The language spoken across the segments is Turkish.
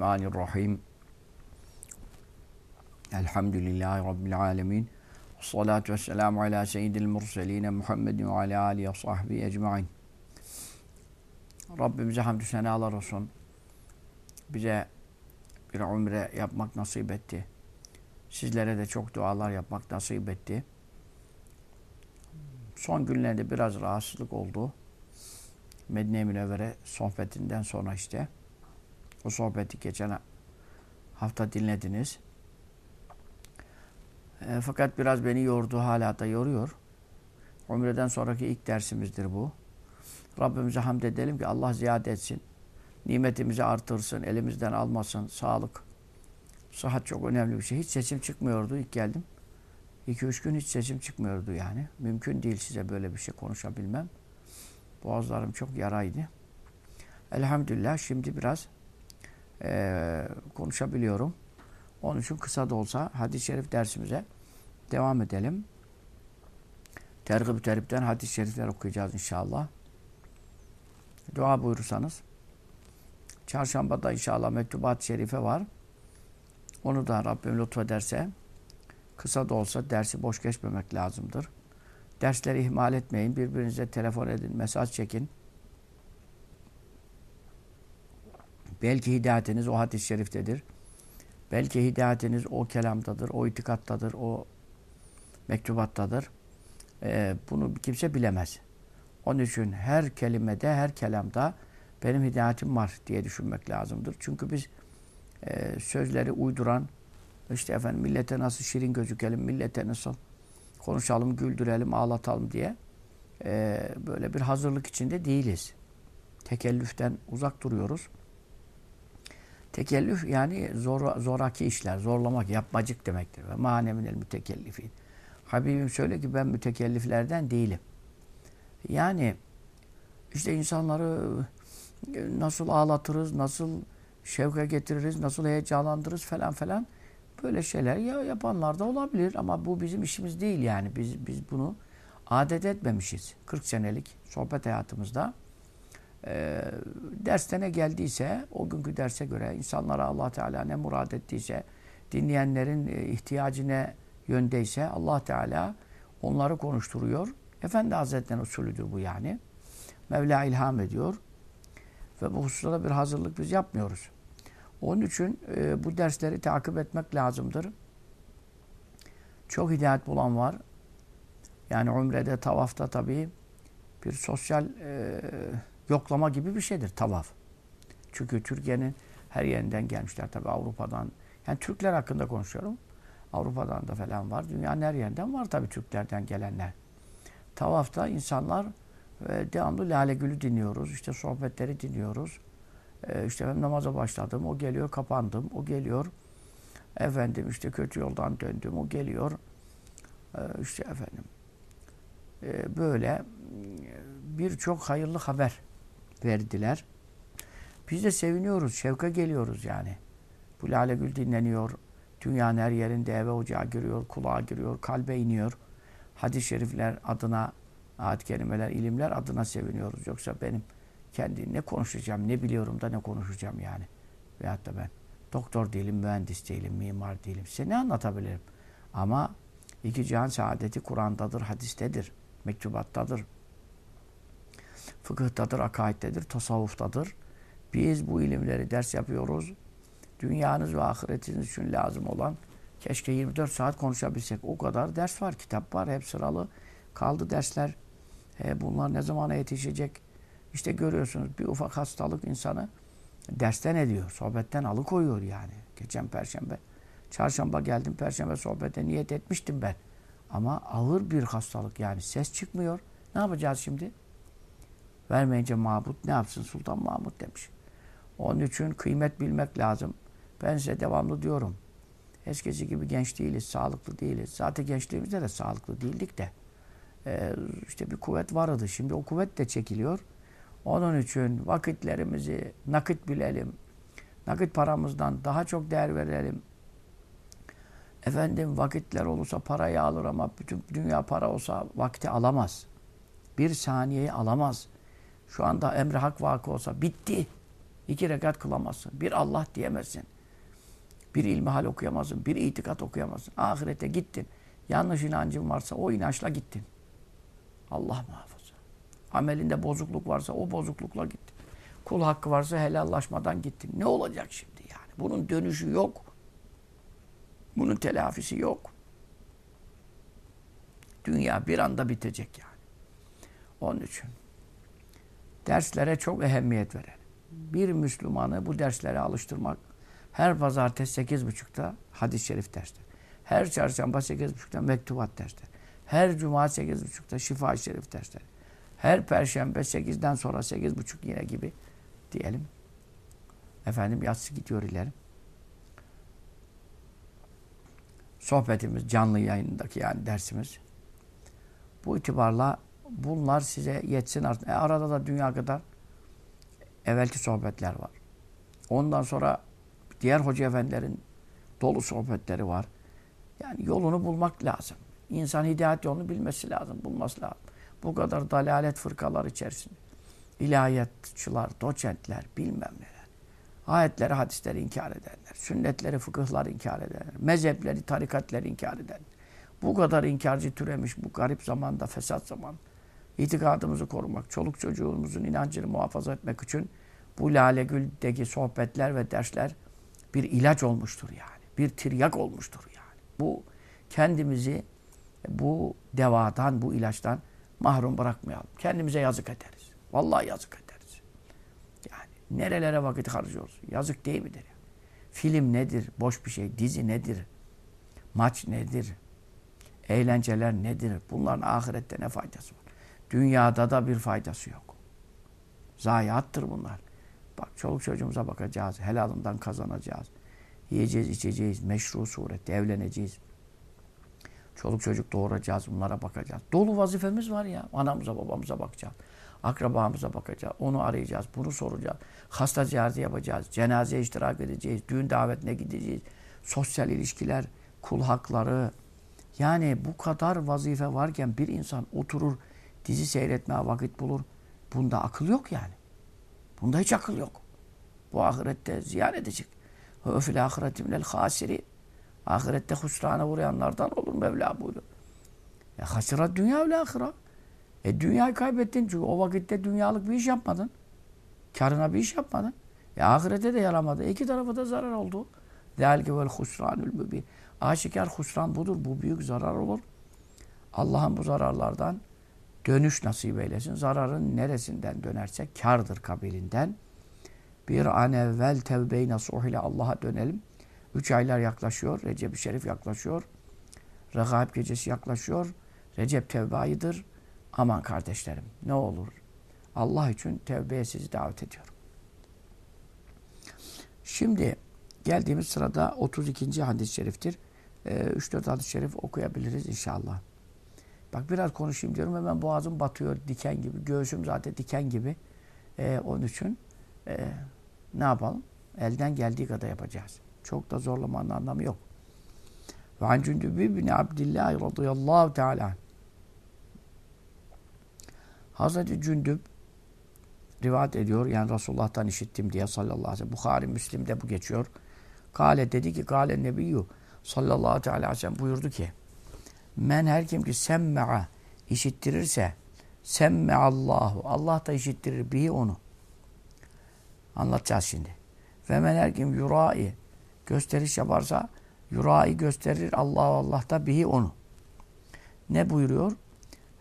Bismillahirrahmanirrahim. Elhamdülillahi Rabbil alemin. Salatu vesselamu ala seyyidil murseline Muhammedin ve ala alihi ve sahbihi ecmain. Rabbimize hamdü senalar olsun. Bize bir umre yapmak nasip etti. Sizlere de çok dualar yapmak nasip etti. Son günlerde biraz rahatsızlık oldu. Medine-i Münevvere sohbetinden sonra işte. O sohbeti geçen hafta dinlediniz. E, fakat biraz beni yordu, hala da yoruyor. Umreden sonraki ilk dersimizdir bu. Rabbimize hamd edelim ki Allah ziyade etsin. Nimetimizi artırsın, elimizden almasın, sağlık. Sıhhat çok önemli bir şey. Hiç sesim çıkmıyordu ilk geldim. 2-3 gün hiç sesim çıkmıyordu yani. Mümkün değil size böyle bir şey konuşabilmem. Boğazlarım çok yaraydı. Elhamdülillah şimdi biraz e, konuşabiliyorum. Onun için kısa da olsa hadis-i şerif dersimize devam edelim. Tergib-i Terip'ten hadis-i şerifler okuyacağız inşallah. Dua buyurursanız. Çarşambada inşallah mektubat şerife var. Onu da Rabbim lütfederse kısa da olsa dersi boş geçmemek lazımdır. Dersleri ihmal etmeyin. Birbirinize telefon edin, mesaj çekin. Belki hidayetiniz o hadis-i şeriftedir. Belki hidayetiniz o kelamdadır, o itikattadır, o mektubattadır. Ee, bunu kimse bilemez. Onun için her kelimede, her kelamda benim hidayetim var diye düşünmek lazımdır. Çünkü biz e, sözleri uyduran, işte efendim millete nasıl şirin gözükelim, millete nasıl konuşalım, güldürelim, ağlatalım diye e, böyle bir hazırlık içinde değiliz. Tekellüften uzak duruyoruz. Tekellüf yani zor, zoraki işler, zorlamak, yapmacık demektir. Ve maneminel mütekellifin. Habibim söyle ki ben mütekelliflerden değilim. Yani işte insanları e, nasıl ağlatırız, nasıl şevke getiririz, nasıl heyecanlandırırız falan falan böyle şeyler ya yapanlar da olabilir ama bu bizim işimiz değil yani. Biz biz bunu adet etmemişiz. 40 senelik sohbet hayatımızda e, derste ne geldiyse o günkü derse göre insanlara allah Teala ne murad ettiyse dinleyenlerin e, ihtiyacına yöndeyse allah Teala onları konuşturuyor. Efendi Hazretleri'nin usulüdür bu yani. Mevla ilham ediyor. Ve bu hususta bir hazırlık biz yapmıyoruz. Onun için e, bu dersleri takip etmek lazımdır. Çok hidayet bulan var. Yani umrede, tavafta tabii bir sosyal e, yoklama gibi bir şeydir tavaf. Çünkü Türkiye'nin her yerinden gelmişler tabii Avrupa'dan. Yani Türkler hakkında konuşuyorum. Avrupa'dan da falan var. Dünyanın her yerinden var tabii Türklerden gelenler. Tavafta insanlar e, devamlı Lale Gül'ü dinliyoruz. İşte sohbetleri dinliyoruz. E, işte ben namaza başladım. O geliyor kapandım. O geliyor. Efendim işte kötü yoldan döndüm. O geliyor. E, işte efendim. E, böyle e, birçok hayırlı haber verdiler. Biz de seviniyoruz, şevke geliyoruz yani. Bu Lale Gül dinleniyor. Dünyanın her yerinde eve ocağa giriyor, kulağa giriyor, kalbe iniyor. Hadis-i şerifler adına, ayet kelimeler, ilimler adına seviniyoruz. Yoksa benim kendi ne konuşacağım, ne biliyorum da ne konuşacağım yani. Veyahut da ben doktor değilim, mühendis değilim, mimar değilim. Size ne anlatabilirim? Ama iki cihan saadeti Kur'an'dadır, hadistedir, mektubattadır fıkıhtadır, akaiddedir, tasavvuftadır. Biz bu ilimleri ders yapıyoruz. Dünyanız ve ahiretiniz için lazım olan keşke 24 saat konuşabilsek. O kadar ders var, kitap var, hep sıralı. Kaldı dersler. E, bunlar ne zamana yetişecek? İşte görüyorsunuz bir ufak hastalık insanı dersten ediyor, sohbetten alıkoyuyor yani. Geçen perşembe, çarşamba geldim, perşembe sohbete niyet etmiştim ben. Ama ağır bir hastalık yani ses çıkmıyor. Ne yapacağız şimdi? Vermeyince Mahmut ne yapsın? Sultan Mahmut demiş. Onun için kıymet bilmek lazım. Ben size devamlı diyorum. Eskisi gibi genç değiliz, sağlıklı değiliz. Zaten gençliğimizde de sağlıklı değildik de. Ee, işte bir kuvvet vardı. Şimdi o kuvvet de çekiliyor. Onun için vakitlerimizi nakit bilelim. Nakit paramızdan daha çok değer verelim. Efendim vakitler olursa parayı alır ama bütün dünya para olsa vakti alamaz. Bir saniyeyi alamaz. Şu anda emri hak vakı olsa bitti. İki rekat kılamazsın. Bir Allah diyemezsin. Bir ilmihal okuyamazsın. Bir itikat okuyamazsın. Ahirete gittin. Yanlış inancın varsa o inançla gittin. Allah muhafaza. Amelinde bozukluk varsa o bozuklukla gittin. Kul hakkı varsa helallaşmadan gittin. Ne olacak şimdi yani? Bunun dönüşü yok. Bunun telafisi yok. Dünya bir anda bitecek yani. Onun için derslere çok ehemmiyet verelim. Bir Müslümanı bu derslere alıştırmak her pazartesi sekiz buçukta hadis-i şerif dersleri. Her çarşamba sekiz buçukta mektubat dersleri. Her cuma sekiz buçukta şifa-i şerif dersleri. Her perşembe sekizden sonra sekiz buçuk yine gibi diyelim. Efendim yatsı gidiyor ileri. Sohbetimiz canlı yayındaki yani dersimiz. Bu itibarla bunlar size yetsin artık. E arada da dünya kadar evvelki sohbetler var. Ondan sonra diğer hoca efendilerin dolu sohbetleri var. Yani yolunu bulmak lazım. İnsan hidayet yolunu bilmesi lazım, bulması lazım. Bu kadar dalalet fırkalar içerisinde. İlahiyatçılar, doçentler, bilmem neler. Ayetleri, hadisleri inkar edenler. Sünnetleri, fıkıhlar inkar edenler. Mezhepleri, tarikatleri inkar edenler. Bu kadar inkarcı türemiş bu garip zamanda, fesat zaman. İtikadımızı korumak, çoluk çocuğumuzun inancını muhafaza etmek için bu Lale Gül'deki sohbetler ve dersler bir ilaç olmuştur yani. Bir tiryak olmuştur yani. Bu kendimizi bu devadan, bu ilaçtan mahrum bırakmayalım. Kendimize yazık ederiz. Vallahi yazık ederiz. Yani nerelere vakit harcıyoruz? Yazık değil midir? Yani? Film nedir? Boş bir şey. Dizi nedir? Maç nedir? Eğlenceler nedir? Bunların ahirette ne faydası var? Dünyada da bir faydası yok. Zayiattır bunlar. Bak çoluk çocuğumuza bakacağız. Helalından kazanacağız. Yiyeceğiz, içeceğiz. Meşru surette evleneceğiz. Çoluk çocuk doğuracağız. Bunlara bakacağız. Dolu vazifemiz var ya. Anamıza babamıza bakacağız. Akrabamıza bakacağız. Onu arayacağız. Bunu soracağız. Hasta ziyareti yapacağız. Cenaze iştirak edeceğiz. Düğün davetine gideceğiz. Sosyal ilişkiler, kul hakları. Yani bu kadar vazife varken bir insan oturur dizi seyretmeye vakit bulur. Bunda akıl yok yani. Bunda hiç akıl yok. Bu ahirette ziyan edecek. Ve fil ahireti minel hasiri. Ahirette husrana uğrayanlardan olur Mevla buyuruyor. E hasıra dünya ve ahira. E dünyayı kaybettin çünkü o vakitte dünyalık bir iş yapmadın. Karına bir iş yapmadın. E ahirete de yaramadı. İki tarafa da zarar oldu. Zelke vel husranül mübin. Aşikar husran budur. Bu büyük zarar olur. Allah'ın bu zararlardan dönüş nasip eylesin. Zararın neresinden dönerse kardır kabilinden. Bir an evvel tevbe-i nasuh ile Allah'a dönelim. Üç aylar yaklaşıyor. Recep-i Şerif yaklaşıyor. Regaib gecesi yaklaşıyor. Recep tevbe ayıdır. Aman kardeşlerim ne olur. Allah için tevbeye sizi davet ediyorum. Şimdi geldiğimiz sırada 32. hadis-i şeriftir. 3-4 ee, hadis-i şerif okuyabiliriz inşallah. Bak biraz konuşayım diyorum hemen boğazım batıyor diken gibi. Göğsüm zaten diken gibi. Ee, onun için e, ne yapalım? Elden geldiği kadar yapacağız. Çok da zorlamanın anlamı yok. Ve an Cündübü bin Abdillah radıyallahu teala Hazreti Cündüb rivayet ediyor. Yani Resulullah'tan işittim diye sallallahu aleyhi ve sellem. Bukhari, Müslim'de bu geçiyor. Kale dedi ki, Kale Nebiyyü sallallahu aleyhi ve sellem buyurdu ki, Men her kim ki semme'a işittirirse semme'allahu Allah da işittirir bihi onu. Anlatacağız şimdi. Ve men her kim yurai gösteriş yaparsa yurai gösterir Allah Allah da bihi onu. Ne buyuruyor?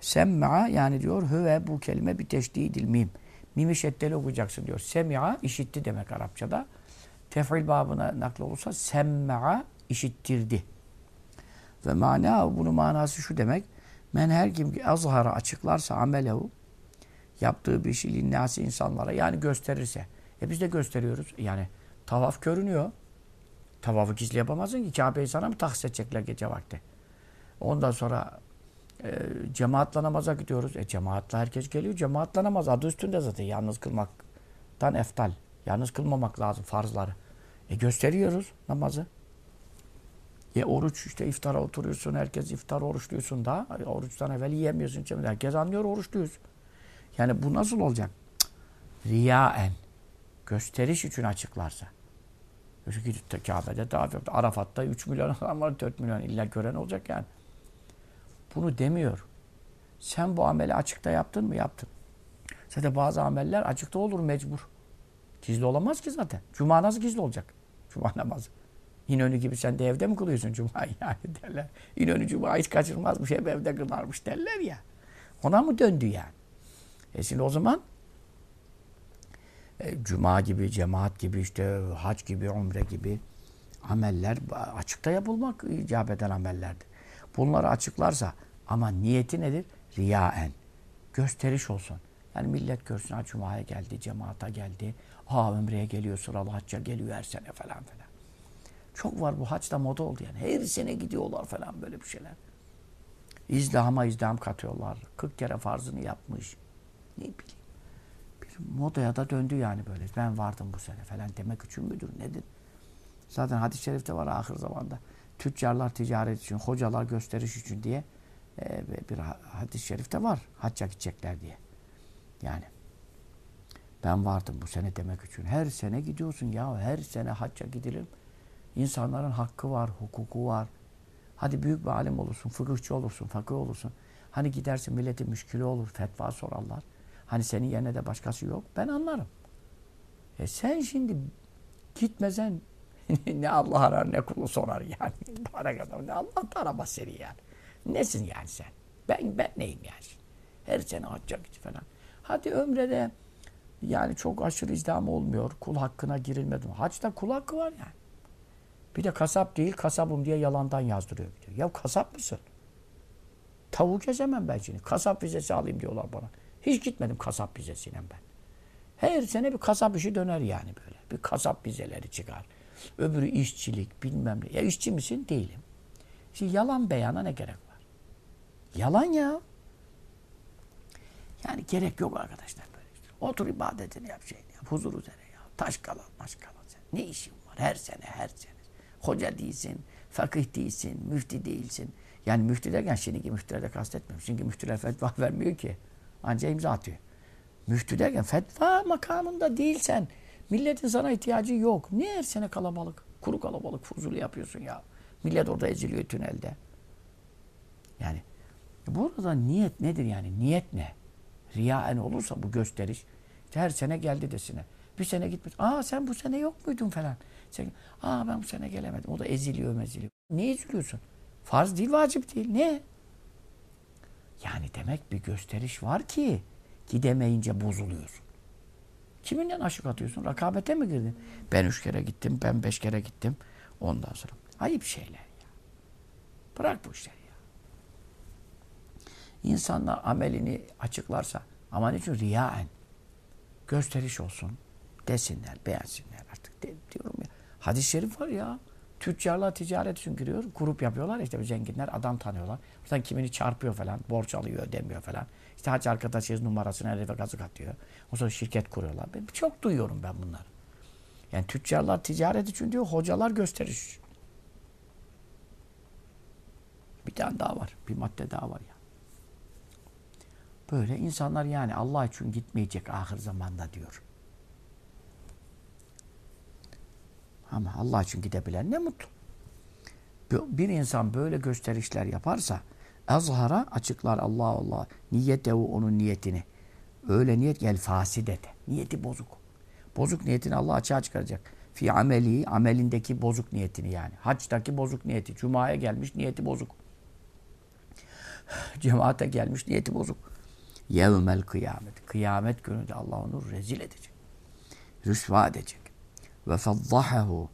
Sem'a yani diyor hüve bu kelime bir teşdidil mim. Mimi şeddeli okuyacaksın diyor. Sem'a işitti demek Arapçada. Tef'il babına nakl olursa sem'a işittirdi. Ve mana bunun manası şu demek. Men her kim ki azhara açıklarsa amelehu yaptığı bir şey linnâsi insanlara yani gösterirse. E biz de gösteriyoruz. Yani tavaf görünüyor. Tavafı gizli yapamazsın ki. Kabe'yi sana mı tahsis edecekler gece vakti? Ondan sonra e, cemaatle namaza gidiyoruz. E cemaatle herkes geliyor. Cemaatle namaz adı üstünde zaten. Yalnız kılmaktan eftal. Yalnız kılmamak lazım farzları. E gösteriyoruz namazı. E oruç işte iftara oturuyorsun. Herkes iftar oruçluyorsun da. Oruçtan evvel yiyemiyorsun. Herkes anlıyor oruçluyuz. Yani bu nasıl olacak? Riyaen. gösteriş için açıklarsa. Çünkü Kabe'de daha Arafat'ta 3 milyon adam var, 4 milyon illa gören olacak yani. Bunu demiyor. Sen bu ameli açıkta yaptın mı? Yaptın. Zaten bazı ameller açıkta olur mecbur. Gizli olamaz ki zaten. Cuma nasıl gizli olacak? Cuma namazı. İnönü gibi sen de evde mi kılıyorsun Cuma'yı yani derler. İnönü Cuma hiç kaçırmazmış, hep evde kılarmış derler ya. Ona mı döndü yani? E şimdi o zaman e, Cuma gibi, cemaat gibi, işte hac gibi, umre gibi ameller açıkta yapılmak icap eden amellerdir. Bunları açıklarsa ama niyeti nedir? Riyaen. Gösteriş olsun. Yani millet görsün ha Cuma'ya geldi, cemaata geldi. Ha ömreye geliyor, sıralı hacca geliyor her sene falan falan. Çok var bu haçta moda oldu yani. Her sene gidiyorlar falan böyle bir şeyler. İzdihama izdiham katıyorlar. 40 kere farzını yapmış. Ne bileyim. Bir modaya da döndü yani böyle. Ben vardım bu sene falan demek için müdür nedir? Zaten hadis-i şerifte var ahir zamanda. Tüccarlar ticaret için, hocalar gösteriş için diye e, bir hadis-i şerifte var. Hacca gidecekler diye. Yani ben vardım bu sene demek için. Her sene gidiyorsun ya. Her sene hacca gidilir. İnsanların hakkı var, hukuku var. Hadi büyük bir alim olursun, fıkıhçı olursun, fakir olursun. Hani gidersin milletin müşkülü olur, fetva sorarlar. Hani senin yerine de başkası yok. Ben anlarım. E sen şimdi gitmesen ne Allah arar ne kulu sorar yani. Para kadar ne Allah da aramaz seni yani. Nesin yani sen? Ben ben neyim yani? Her sene hacca git falan. Hadi ömrede yani çok aşırı izdiham olmuyor. Kul hakkına girilmedi. Haçta kul hakkı var yani. Bir de kasap değil, kasabım diye yalandan yazdırıyor. Diyor. Ya kasap mısın? Tavuk kesemem ben şimdi. Kasap vizesi alayım diyorlar bana. Hiç gitmedim kasap vizesiyle ben. Her sene bir kasap işi döner yani böyle. Bir kasap vizeleri çıkar. Öbürü işçilik bilmem ne. Ya işçi misin? Değilim. Şimdi yalan beyana ne gerek var? Yalan ya. Yani gerek yok arkadaşlar böyle. Otur ibadetini yap şeyini yap. Huzur üzere ya. Taş kalan maş kalan. Ne işin var? Her sene her sene. Hoca değilsin, fakih değilsin, müfti değilsin. Yani müfti derken şimdiki müftileri de kastetmiyorum. Çünkü müftüler fetva vermiyor ki. Anca imza atıyor. Müftü derken fetva makamında değilsen milletin sana ihtiyacı yok. Niye her sene kalabalık? Kuru kalabalık fuzulu yapıyorsun ya. Millet orada eziliyor tünelde. Yani burada niyet nedir yani? Niyet ne? Riyaen olursa bu gösteriş. Her sene geldi desine. Bir sene gitmiş. Aa sen bu sene yok muydun falan. Sen, Aa ben bu sene gelemedim. O da eziliyor meziliyor. Ne eziliyorsun? Farz değil, vacip değil. Ne? Yani demek bir gösteriş var ki gidemeyince bozuluyorsun. Kiminle aşık atıyorsun? Rakabete mi girdin? Ben üç kere gittim, ben beş kere gittim. Ondan sonra. Ayıp şeyler ya. Bırak bu işleri ya. İnsanlar amelini açıklarsa aman için riyaen gösteriş olsun desinler, beğensinler artık diyorum ya. Hadis-i şerif var ya. Tüccarlar ticaret için giriyor. Grup yapıyorlar. işte zenginler adam tanıyorlar. Buradan kimini çarpıyor falan. Borç alıyor ödemiyor falan. İşte hacı arkadaşıyız numarasını herife kazık atıyor. O sonra şirket kuruyorlar. Ben çok duyuyorum ben bunları. Yani tüccarlar ticaret için diyor. Hocalar gösteriş. Bir tane daha var. Bir madde daha var ya. Böyle insanlar yani Allah için gitmeyecek ahir zamanda diyor. Ama Allah için gidebilen ne mutlu. Bir insan böyle gösterişler yaparsa azhara açıklar Allah Allah niyetehu onun niyetini. Öyle niyet gel fasidete. Niyeti bozuk. Bozuk niyetini Allah açığa çıkaracak. Fi ameli amelindeki bozuk niyetini yani. Haçtaki bozuk niyeti. Cuma'ya gelmiş niyeti bozuk. Cemaate gelmiş niyeti bozuk. Yevmel kıyamet. Kıyamet günü de Allah onu rezil edecek. Rüsva edecek. Ve faddahahu.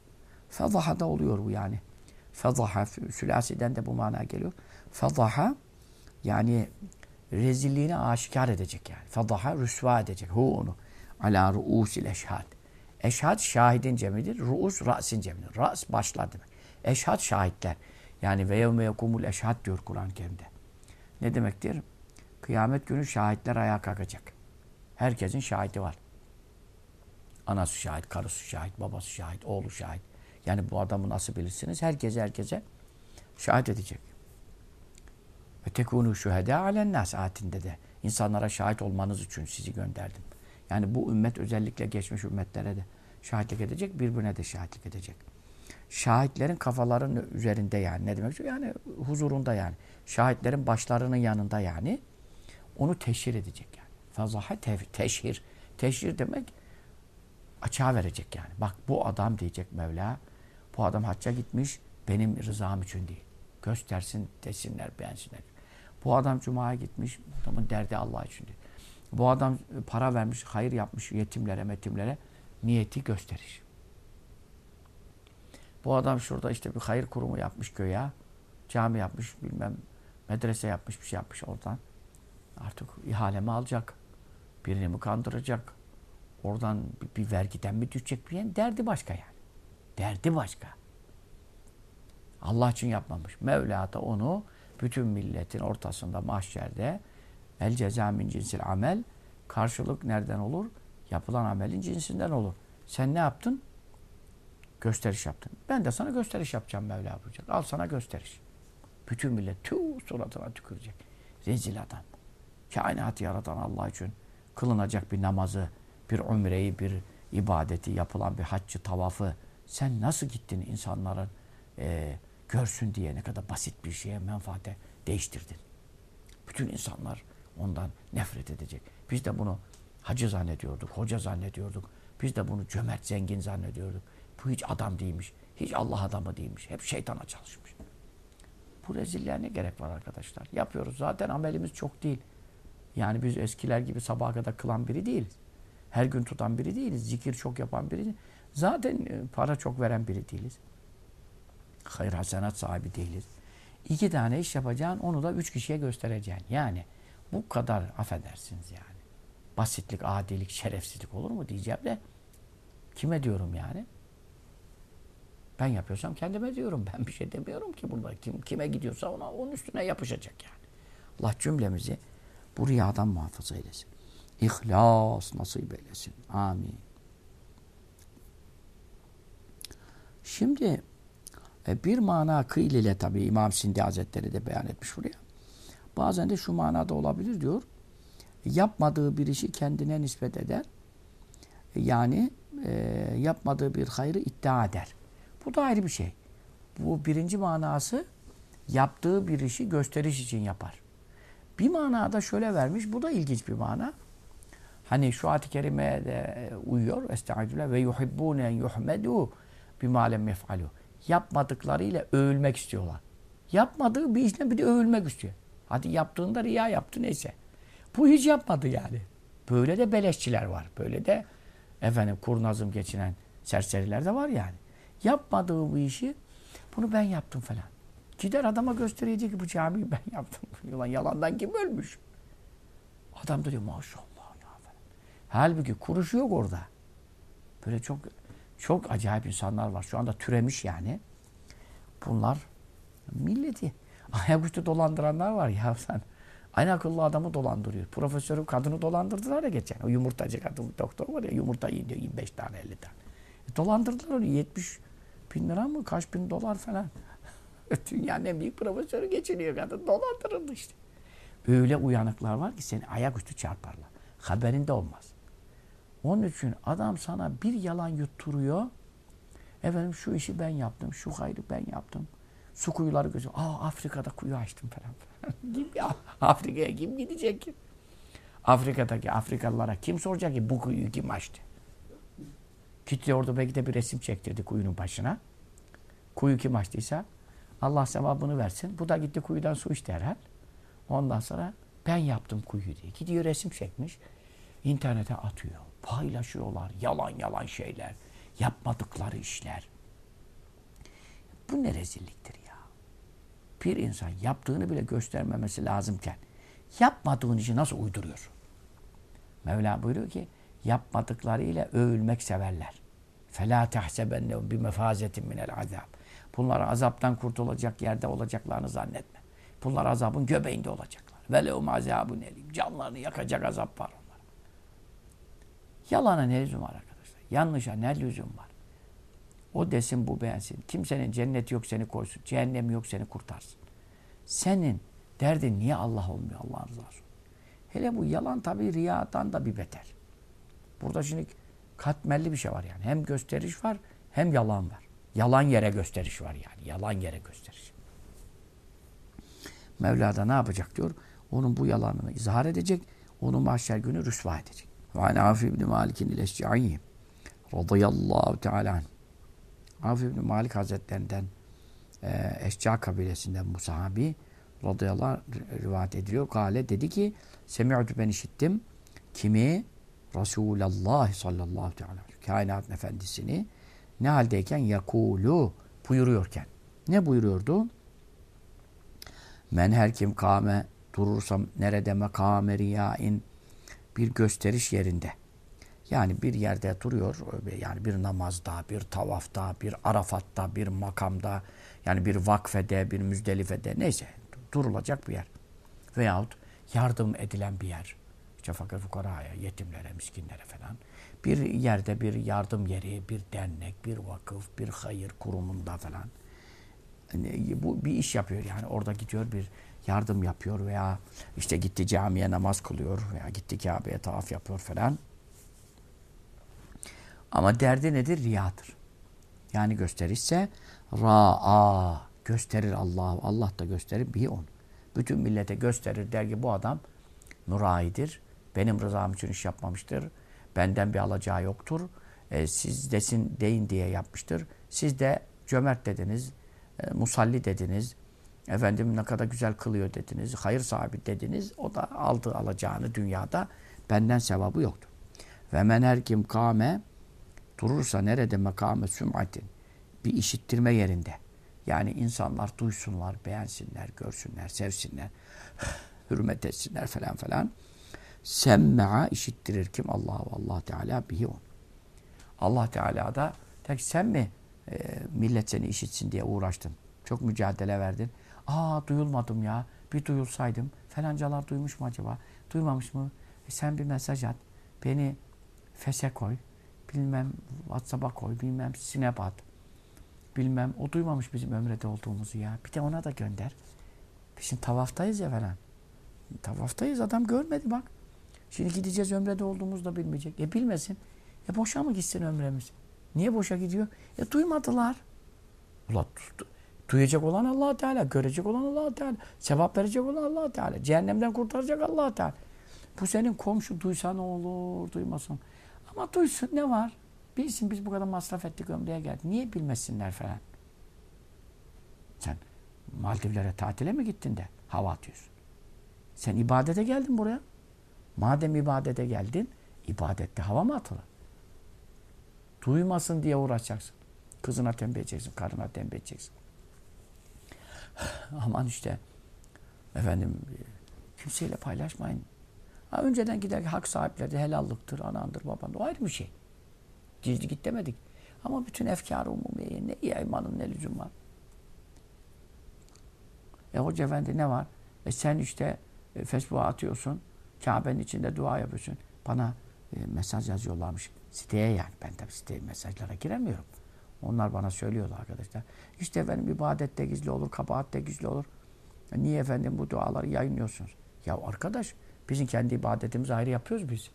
Fadaha da oluyor bu yani. Fadaha sülasiden de bu mana geliyor. Fadaha yani rezilliğini aşikar edecek yani. Fadaha rüsva edecek. Hu onu. Ala ruusil eşhad. Eşhad şahidin cemidir. Ruus ra'sin cemidir. Ra's başlar demek. Eşhad şahitler. Yani ve yevme yekumul eşhad diyor Kur'an-ı Kerim'de. Ne demektir? Kıyamet günü şahitler ayağa kalkacak. Herkesin şahidi var. Anası şahit, karısı şahit, babası şahit, oğlu şahit. Yani bu adamı nasıl bilirsiniz? Herkese herkese şahit edecek. Ve tekunu şühedâ alen nas ayetinde de insanlara şahit olmanız için sizi gönderdim. Yani bu ümmet özellikle geçmiş ümmetlere de şahitlik edecek, birbirine de şahitlik edecek. Şahitlerin kafalarının üzerinde yani ne demek? Yani huzurunda yani. Şahitlerin başlarının yanında yani. Onu teşhir edecek yani. Fazaha teşhir. Teşhir demek açığa verecek yani. Bak bu adam diyecek Mevla. Bu adam hacca gitmiş benim rızam için değil. Göstersin desinler beğensinler. Bu adam cumaya gitmiş adamın derdi Allah için değil. Bu adam para vermiş, hayır yapmış yetimlere, metimlere niyeti gösteriş. Bu adam şurada işte bir hayır kurumu yapmış köye. Cami yapmış, bilmem medrese yapmış, bir şey yapmış oradan. Artık ihalemi alacak. Birini mi kandıracak? Oradan bir, vergiden mi düşecek bir yer? Derdi başka yani. Derdi başka. Allah için yapmamış. Mevla da onu bütün milletin ortasında mahşerde el ceza min cinsil amel karşılık nereden olur? Yapılan amelin cinsinden olur. Sen ne yaptın? Gösteriş yaptın. Ben de sana gösteriş yapacağım Mevla buyuracak. Al sana gösteriş. Bütün millet tüh suratına tükürecek. Rezil adam. Kainatı yaratan Allah için kılınacak bir namazı, bir umreyi, bir ibadeti, yapılan bir haccı, tavafı sen nasıl gittin insanların e, görsün diye ne kadar basit bir şeye menfaate değiştirdin. Bütün insanlar ondan nefret edecek. Biz de bunu hacı zannediyorduk, hoca zannediyorduk. Biz de bunu cömert, zengin zannediyorduk. Bu hiç adam değilmiş. Hiç Allah adamı değilmiş. Hep şeytana çalışmış. Bu rezilliğe ne gerek var arkadaşlar? Yapıyoruz. Zaten amelimiz çok değil. Yani biz eskiler gibi sabaha kadar kılan biri değiliz. Her gün tutan biri değiliz. Zikir çok yapan biri değiliz. Zaten e, para çok veren biri değiliz. Hayır hasenat sahibi değiliz. İki tane iş yapacaksın, onu da üç kişiye göstereceksin. Yani bu kadar affedersiniz yani. Basitlik, adilik, şerefsizlik olur mu diyeceğim de kime diyorum yani? Ben yapıyorsam kendime diyorum. Ben bir şey demiyorum ki burada. Kim, kime gidiyorsa ona onun üstüne yapışacak yani. Allah cümlemizi bu riyadan muhafaza eylesin. İhlas nasip eylesin. Amin. Şimdi e, bir mana kıyıl ile tabi İmam Sindi Hazretleri de beyan etmiş buraya. Bazen de şu manada olabilir diyor. Yapmadığı bir işi kendine nispet eder. Yani e, yapmadığı bir hayrı iddia eder. Bu da ayrı bir şey. Bu birinci manası yaptığı bir işi gösteriş için yapar. Bir manada şöyle vermiş. Bu da ilginç bir mana. Hani şu ayet-i kerimeye de uyuyor. Estağfirullah ve yuhibbune yuhmedu bima lem yef'alu. Yapmadıklarıyla övülmek istiyorlar. Yapmadığı bir işle bir de övülmek istiyor. Hadi yaptığında riya yaptı neyse. Bu hiç yapmadı yani. Böyle de beleşçiler var. Böyle de efendim kurnazım geçinen serseriler de var yani. Yapmadığı bu işi bunu ben yaptım falan. Gider adama gösterecek ki bu camiyi ben yaptım. Ulan yalandan kim ölmüş? Adam da diyor maşallah. Halbuki kuruşu yok orada. Böyle çok çok acayip insanlar var. Şu anda türemiş yani. Bunlar milleti ayaküstü dolandıranlar var ya sen. Aynı akıllı adamı dolandırıyor. Profesörü kadını dolandırdılar ya geçen. O yumurtacı kadın doktor var ya yumurta yiyor 25 tane 50 tane. E, dolandırdılar onu 70 bin lira mı kaç bin dolar falan. Dünyanın en büyük profesörü geçiniyor kadın. Dolandırıldı işte. Öyle uyanıklar var ki seni ayaküstü çarparlar. Haberinde olmaz. Onun için adam sana bir yalan yutturuyor. Efendim şu işi ben yaptım, şu hayrı ben yaptım. Su kuyuları gözü. Aa Afrika'da kuyu açtım falan. kim ya? Afrika'ya kim gidecek ki? Afrika'daki Afrikalılara kim soracak ki bu kuyuyu kim açtı? Gitti orada belki de bir resim çektirdi kuyunun başına. Kuyu kim açtıysa Allah sevabını versin. Bu da gitti kuyudan su içti herhal. Ondan sonra ben yaptım kuyu diye. Gidiyor resim çekmiş. İnternete atıyor Paylaşıyorlar. Yalan yalan şeyler. Yapmadıkları işler. Bu ne rezilliktir ya. Bir insan yaptığını bile göstermemesi lazımken yapmadığın işi nasıl uyduruyor? Mevla buyuruyor ki yapmadıklarıyla övülmek severler. فَلَا تَحْسَبَنَّهُمْ بِمَفَازَةٍ مِنَ الْعَذَابِ Bunlar azaptan kurtulacak yerde olacaklarını zannetme. Bunlar azabın göbeğinde olacaklar. وَلَوْمْ عَذَابٌ elim. Canlarını yakacak azap var onlara. Yalana ne lüzum var arkadaşlar? Yanlışa ne lüzum var? O desin bu beğensin. Kimsenin cenneti yok seni koysun. Cehennem yok seni kurtarsın. Senin derdin niye Allah olmuyor Allah rızası Hele bu yalan tabi riyadan da bir beter. Burada şimdi katmerli bir şey var yani. Hem gösteriş var hem yalan var. Yalan yere gösteriş var yani. Yalan yere gösteriş. Mevla da ne yapacak diyor? Onun bu yalanını izhar edecek. Onu mahşer günü rüsva edecek. Ve an Afi ibn Malik'in ileşci'ayyi radıyallahu teala anh. Afi ibn Malik Hazretlerinden e, Eşca kabilesinden bu sahabi radıyallahu anh rivayet ediliyor. Kale dedi ki Semi'tu ben işittim. Kimi? Resulallah sallallahu aleyhi ve sellem. Kainat efendisini ne haldeyken yakulu buyuruyorken. Ne buyuruyordu? Men her kim kame durursam nerede mekame riyain bir gösteriş yerinde. Yani bir yerde duruyor, yani bir namazda, bir tavafta, bir arafatta, bir makamda, yani bir vakfede, bir müzdelifede, neyse durulacak bir yer. Veyahut yardım edilen bir yer. İşte fakir fukaraya, yetimlere, miskinlere falan. Bir yerde bir yardım yeri, bir dernek, bir vakıf, bir hayır kurumunda falan. Yani bu bir iş yapıyor yani orada gidiyor bir yardım yapıyor veya işte gitti camiye namaz kılıyor veya gitti Kabe'ye tavaf yapıyor falan. Ama derdi nedir? Riyadır. Yani gösterişse ra'a gösterir Allah. Allah da gösterir bir on. Bütün millete gösterir der ki bu adam muraidir. Benim rızam için iş yapmamıştır. Benden bir alacağı yoktur. E, siz desin deyin diye yapmıştır. Siz de cömert dediniz, e, musalli dediniz, efendim ne kadar güzel kılıyor dediniz, hayır sahibi dediniz. O da aldı alacağını dünyada benden sevabı yoktur. Ve men her kim kame durursa nerede makame sümatin bir işittirme yerinde. Yani insanlar duysunlar, beğensinler, görsünler, sevsinler, hürmet etsinler falan falan. Semme'a işittirir kim? Allah Allah Teala bihi on. Allah Teala da ki sen mi e, millet seni işitsin diye uğraştın? Çok mücadele verdin. Aa duyulmadım ya. Bir duyulsaydım. Falancalar duymuş mu acaba? Duymamış mı? E, sen bir mesaj at. Beni fese koy. Bilmem WhatsApp'a koy. Bilmem Snap at. Bilmem o duymamış bizim ömrede olduğumuzu ya. Bir de ona da gönder. Biz şimdi tavaftayız ya falan. Tavaftayız adam görmedi bak. Şimdi gideceğiz ömrede olduğumuzu da bilmeyecek. E bilmesin. E boşa mı gitsin ömremiz? Niye boşa gidiyor? E duymadılar. Ulan duyacak olan allah Teala, görecek olan allah Teala, sevap verecek olan allah Teala, cehennemden kurtaracak allah Teala. Bu senin komşu duysa ne olur, duymasın. Ama duysun ne var? Bilsin biz bu kadar masraf ettik ömreye geldik. Niye bilmesinler falan? Sen Maldivlere tatile mi gittin de hava atıyorsun? Sen ibadete geldin buraya. Madem ibadete geldin, ibadette hava mı atılır? Duymasın diye uğraşacaksın. Kızına tembih edeceksin, karına tembih edeceksin. Aman işte efendim kimseyle paylaşmayın. Ha, önceden gider hak sahipleri helallıktır, anandır, babandır. O ayrı bir şey. Gizli git demedik. Ama bütün efkar umumiye ne iyi imanın ne lüzum var. E hoca efendi ne var? E sen işte e, Facebook'a atıyorsun. Kabe'nin içinde dua yapıyorsun. Bana e, mesaj yazıyorlarmış. Siteye yani. Ben tabi siteye mesajlara giremiyorum. Onlar bana söylüyorlar arkadaşlar. İşte efendim ibadette gizli olur, kabahatte gizli olur. E, niye efendim bu duaları yayınlıyorsunuz? Ya arkadaş bizim kendi ibadetimizi ayrı yapıyoruz biz.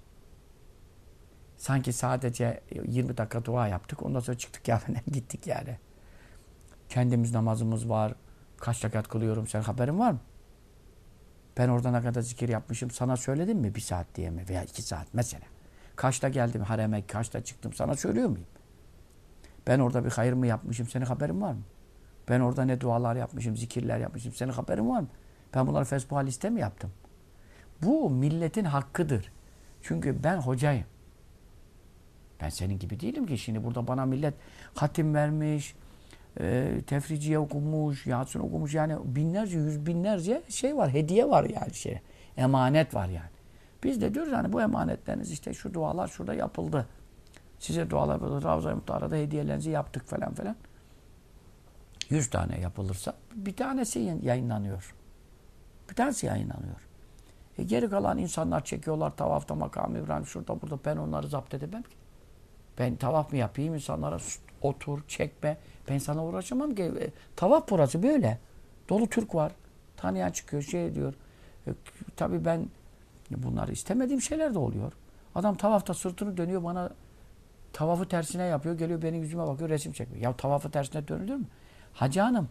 Sanki sadece 20 dakika dua yaptık. Ondan sonra çıktık Kabe'den gittik yani. Kendimiz namazımız var. Kaç rekat kılıyorum sen haberin var mı? Ben orada ne kadar zikir yapmışım sana söyledim mi? Bir saat diye mi? Veya iki saat mesela. Kaçta geldim hareme, kaçta çıktım sana söylüyor muyum? Ben orada bir hayır mı yapmışım? Senin haberin var mı? Ben orada ne dualar yapmışım, zikirler yapmışım. Senin haberin var mı? Ben bunları Facebook'a liste mi yaptım? Bu milletin hakkıdır. Çünkü ben hocayım. Ben senin gibi değilim ki. Şimdi burada bana millet hatim vermiş, e, tefriciye okumuş, Yasin okumuş. Yani binlerce, yüz binlerce şey var. Hediye var yani şey. Emanet var yani. Biz de diyoruz hani bu emanetleriniz işte şu dualar şurada yapıldı. Size dualar yapıldı. Ravza-i Muhtara'da hediyelerinizi yaptık falan falan. Yüz tane yapılırsa bir tanesi yayınlanıyor. Bir tanesi yayınlanıyor. E geri kalan insanlar çekiyorlar tavafta makam İbrahim şurada burada ben onları zapt edemem ki. Ben tavaf mı yapayım insanlara otur çekme. Ben sana uğraşamam ki. E, tavaf burası böyle. Dolu Türk var. Tanıyan çıkıyor şey diyor. E, tabii ben bunları istemediğim şeyler de oluyor. Adam tavafta sırtını dönüyor bana tavafı tersine yapıyor. Geliyor benim yüzüme bakıyor resim çekiyor. Ya tavafı tersine dönülür mü? Hacı hanım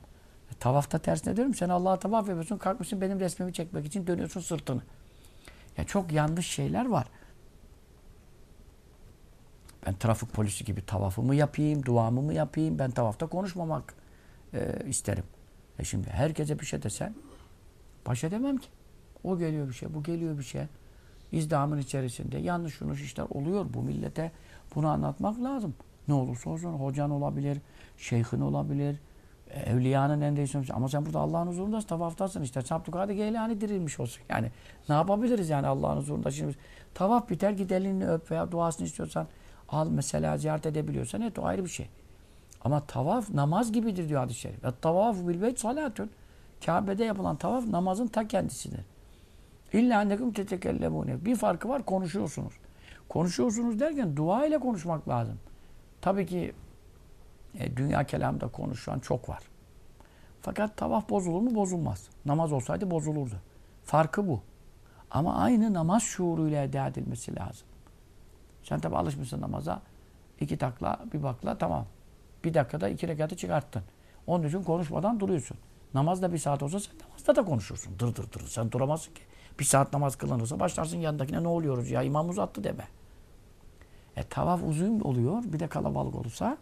tavafta tersine dönüyorum. Sen Allah'a tavaf yapıyorsun. Kalkmışsın benim resmimi çekmek için dönüyorsun sırtını. Ya çok yanlış şeyler var. Ben trafik polisi gibi tavafımı yapayım, duamı mı yapayım? Ben tavafta konuşmamak e, isterim. E şimdi herkese bir şey desen baş edemem ki. O geliyor bir şey, bu geliyor bir şey. İzdamın içerisinde yanlış yanlış işler oluyor. Bu millete bunu anlatmak lazım. Ne olursa olsun hocan olabilir, şeyhin olabilir, evliyanın en değişmiş. Ama sen burada Allah'ın huzurundasın, tavaftasın işte. Abdülkadir Geylani dirilmiş olsun. Yani ne yapabiliriz yani Allah'ın huzurunda? Şimdi tavaf biter git elini öp veya duasını istiyorsan al mesela ziyaret edebiliyorsan et o ayrı bir şey. Ama tavaf namaz gibidir diyor hadis-i şerif. Tavaf bil beyt salatun. Kabe'de yapılan tavaf namazın ta kendisidir. İlla ennekum tetekellemune. Bir farkı var konuşuyorsunuz. Konuşuyorsunuz derken dua ile konuşmak lazım. Tabii ki e, dünya kelamda konuşan çok var. Fakat tavaf bozulur mu? Bozulmaz. Namaz olsaydı bozulurdu. Farkı bu. Ama aynı namaz şuuruyla eda edilmesi lazım. Sen tabi alışmışsın namaza. iki takla, bir bakla tamam. Bir dakikada iki rekatı çıkarttın. Onun için konuşmadan duruyorsun. Namazda bir saat olsa sen namazda da konuşursun. Dır dır dır. Sen duramazsın ki. Bir saat namaz kılınırsa başlarsın yanındakine ne oluyoruz ya imam uzattı deme. E tavaf uzun oluyor. Bir de kalabalık olursa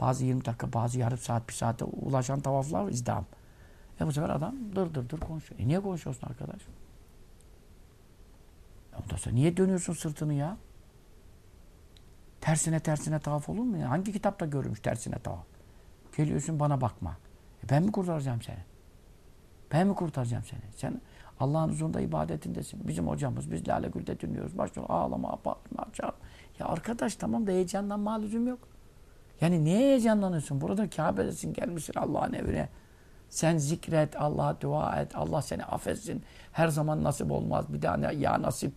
bazı 20 dakika, bazı yarım saat, bir saate ulaşan tavaflar izdam. E bu sefer adam dır dır dır konuşuyor. E niye konuşuyorsun arkadaş? E ondan sonra niye dönüyorsun sırtını ya? Tersine tersine tavaf olur mu ya? Hangi kitapta görülmüş tersine tavaf? Geliyorsun bana bakma. E ben mi kurtaracağım seni? Ben mi kurtaracağım seni? Sen Allah'ın huzurunda ibadetindesin. Bizim hocamız, biz Lale Gül'de dinliyoruz. Başlıyor ağlama, bağırma, çağır. Ya arkadaş tamam da heyecanlanma lüzum yok. Yani niye heyecanlanıyorsun? Burada Kabe'desin, gelmişsin Allah'ın evine. Sen zikret, Allah'a dua et, Allah seni affetsin. Her zaman nasip olmaz. Bir daha ya nasip.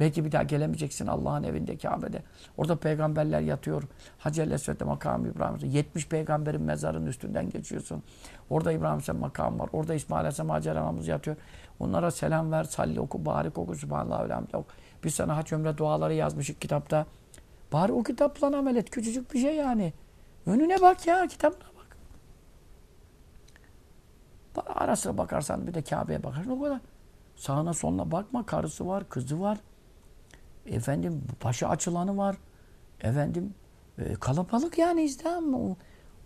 Belki bir daha gelemeyeceksin Allah'ın evinde Kabe'de. Orada peygamberler yatıyor. Hacı el makam İbrahim. 70 peygamberin mezarının üstünden geçiyorsun. Orada İbrahim Aleyhisselam makam var. Orada İsmail Aleyhisselam Hacer anamız yatıyor. Onlara selam ver, salli oku, barik oku, subhanallah ve oku. Biz sana haç ömre duaları yazmışık kitapta. Bari o kitapla amel et. Küçücük bir şey yani. Önüne bak ya, kitabına bak. Ara sıra bakarsan bir de Kabe'ye bakarsın o kadar. Sağına soluna bakma. Karısı var, kızı var. Efendim başı açılanı var. Efendim e, kalabalık yani izdiham.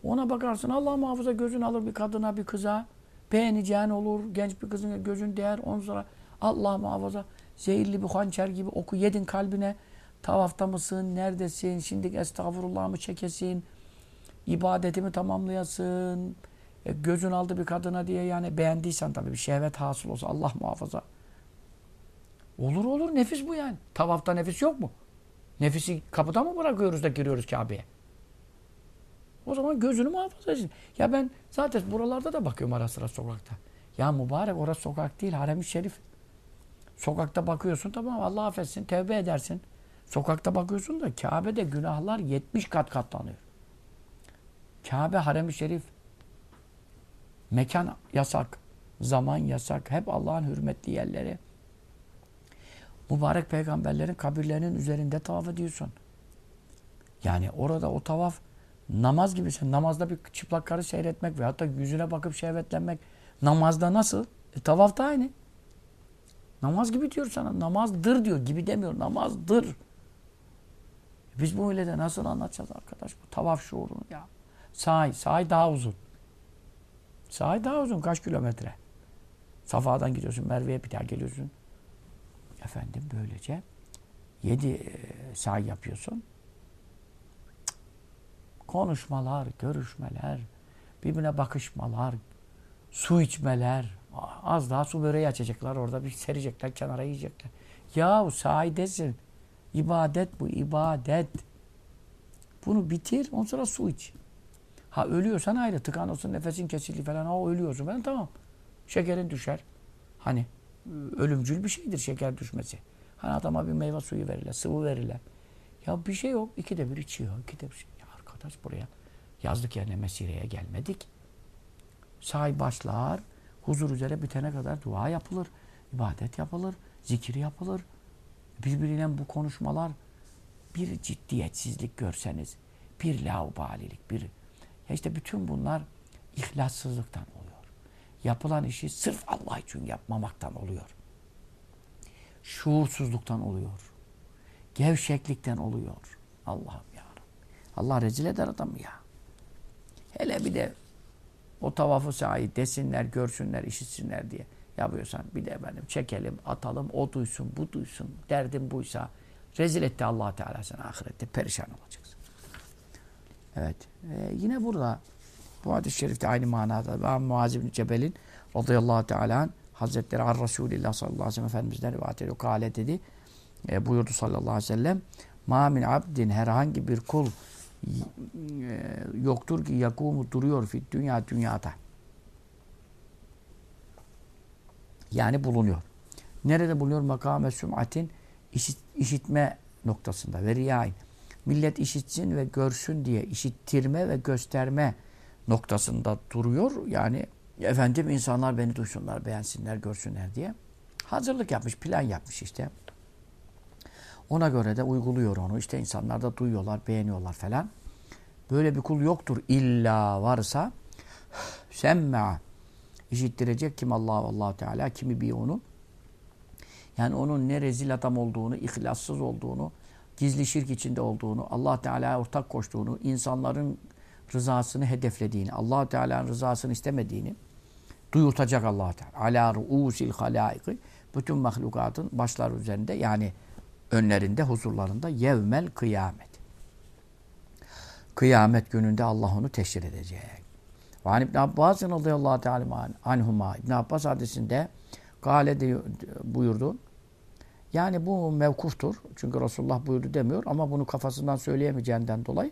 Ona bakarsın Allah muhafaza gözün alır bir kadına bir kıza. Beğeneceğin olur. Genç bir kızın gözün değer. Ondan sonra Allah muhafaza zehirli bir hançer gibi oku yedin kalbine. Tavafta mısın? Neredesin? Şimdi estağfurullah mı çekesin? İbadetimi tamamlayasın. E, gözün aldı bir kadına diye yani beğendiysen tabii bir şehvet hasıl olsa Allah muhafaza. Olur olur nefis bu yani. Tavafta nefis yok mu? Nefisi kapıda mı bırakıyoruz da giriyoruz Kabe'ye? O zaman gözünü muhafaza etsin. Ya ben zaten buralarda da bakıyorum ara sıra sokakta. Ya mübarek orası sokak değil, harem-i şerif. Sokakta bakıyorsun tamam Allah affetsin, tevbe edersin. Sokakta bakıyorsun da Kabe'de günahlar 70 kat katlanıyor. Kabe harem-i şerif. Mekan yasak, zaman yasak. Hep Allah'ın hürmetli yerleri. Mübarek peygamberlerin kabirlerinin üzerinde tavaf ediyorsun. Yani orada o tavaf namaz gibi. Sen namazda bir çıplak karı seyretmek veyahut da yüzüne bakıp şehvetlenmek namazda nasıl? E, tavafta aynı. Namaz gibi diyor sana. Namazdır diyor. Gibi demiyor. Namazdır. Biz bu millete nasıl anlatacağız arkadaş? Bu tavaf şuurunu ya. Sahi. Sahi daha uzun. Sahi daha uzun. Kaç kilometre? Safa'dan gidiyorsun. Merve'ye bir daha geliyorsun. Efendim böylece yedi e, sahi yapıyorsun konuşmalar, görüşmeler, birbirine bakışmalar, su içmeler, az daha su böreği açacaklar orada bir serecekler, kenara yiyecekler. Yahu sahidesin. İbadet bu, ibadet. Bunu bitir, ondan sonra su iç. Ha ölüyorsan ayrı, tıkanıyorsun, nefesin kesildi falan, ha ölüyorsun falan tamam. Şekerin düşer. Hani ölümcül bir şeydir şeker düşmesi. Hani adama bir meyve suyu verirler, sıvı verirler. Ya bir şey yok, ikide bir içiyor, ikide bir şey arkadaş buraya. Yazlık yerine mesireye gelmedik. Say başlar, huzur üzere bitene kadar dua yapılır, ibadet yapılır, zikir yapılır. Birbiriyle bu konuşmalar bir ciddiyetsizlik görseniz, bir laubalilik, bir ya işte bütün bunlar ihlassızlıktan oluyor. Yapılan işi sırf Allah için yapmamaktan oluyor. Şuursuzluktan oluyor. Gevşeklikten oluyor. Allah'ım ya Allah rezil eder adamı ya. Hele bir de o tavafı sahi desinler, görsünler, işitsinler diye yapıyorsan bir de efendim çekelim, atalım, o duysun, bu duysun. Derdim buysa rezil etti allah Teala sen ahirette perişan olacaksın. Evet. Ee, yine burada bu hadis-i şerifte aynı manada ve Muaz bin Cebel'in radıyallahu teala Hazretleri Ar Resulillah sallallahu aleyhi ve sellem Efendimiz'den rivayet ediyor. Kale dedi. E, buyurdu sallallahu aleyhi ve sellem. Ma min abdin herhangi bir kul e, yoktur ki yakumu duruyor fit dünya dünyada. Yani bulunuyor. Nerede bulunuyor? Makame süm'atin işit, işitme noktasında ve riyain. Millet işitsin ve görsün diye işittirme ve gösterme noktasında duruyor. Yani efendim insanlar beni duysunlar, beğensinler, görsünler diye. Hazırlık yapmış, plan yapmış işte. Ona göre de uyguluyor onu. İşte insanlar da duyuyorlar, beğeniyorlar falan. Böyle bir kul yoktur illa varsa semma işittirecek kim Allah Allah Teala kimi bir onu. Yani onun ne rezil adam olduğunu, ihlassız olduğunu, gizli şirk içinde olduğunu, Allah Teala'ya ortak koştuğunu, insanların rızasını hedeflediğini, Allah Teala'nın rızasını istemediğini duyurtacak Allah Teala. Ala ruusil halaiki bütün mahlukatın başları üzerinde yani önlerinde, huzurlarında yevmel kıyamet. Kıyamet gününde Allah onu teşhir edecek. Ve an İbn Abbas radıyallahu teala anhuma İbn Abbas hadisinde gale buyurdu. Yani bu mevkuftur. Çünkü Resulullah buyurdu demiyor ama bunu kafasından söyleyemeyeceğinden dolayı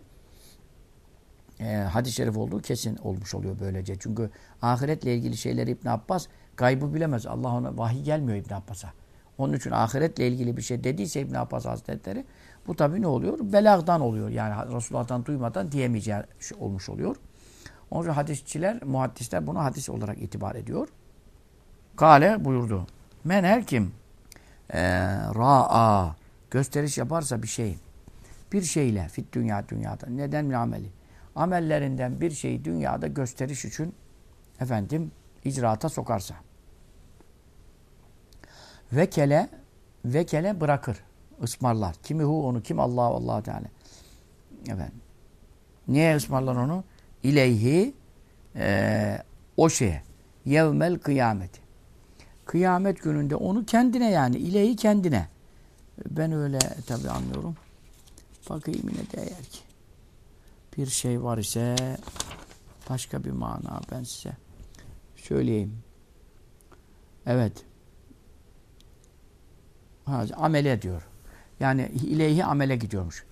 e, hadis-i şerif olduğu kesin olmuş oluyor böylece. Çünkü ahiretle ilgili şeyleri İbn Abbas gaybı bilemez. Allah ona vahiy gelmiyor İbn Abbas'a. Onun için ahiretle ilgili bir şey dediyse İbn Abbas Hazretleri bu tabi ne oluyor? Belagdan oluyor. Yani Resulullah'tan duymadan diyemeyeceği şey olmuş oluyor. Onun için hadisçiler, muhaddisler bunu hadis olarak itibar ediyor. Kale buyurdu. Men her kim e, ra'a gösteriş yaparsa bir şeyin bir şeyle fit dünya dünyada neden mi ameli amellerinden bir şeyi dünyada gösteriş için efendim icraata sokarsa vekele vekele bırakır ısmarlar. Kimi hu onu kim Allah Allah Teala. Efendim. Niye ısmarlar onu? İleyhi e, o şeye. Yevmel kıyameti. Kıyamet gününde onu kendine yani ileyi kendine. Ben öyle tabi anlıyorum. Bakayım yine değer ki. Bir şey var ise başka bir mana ben size söyleyeyim. Evet. Ha, amele diyor. Yani ileyhi amele gidiyormuş.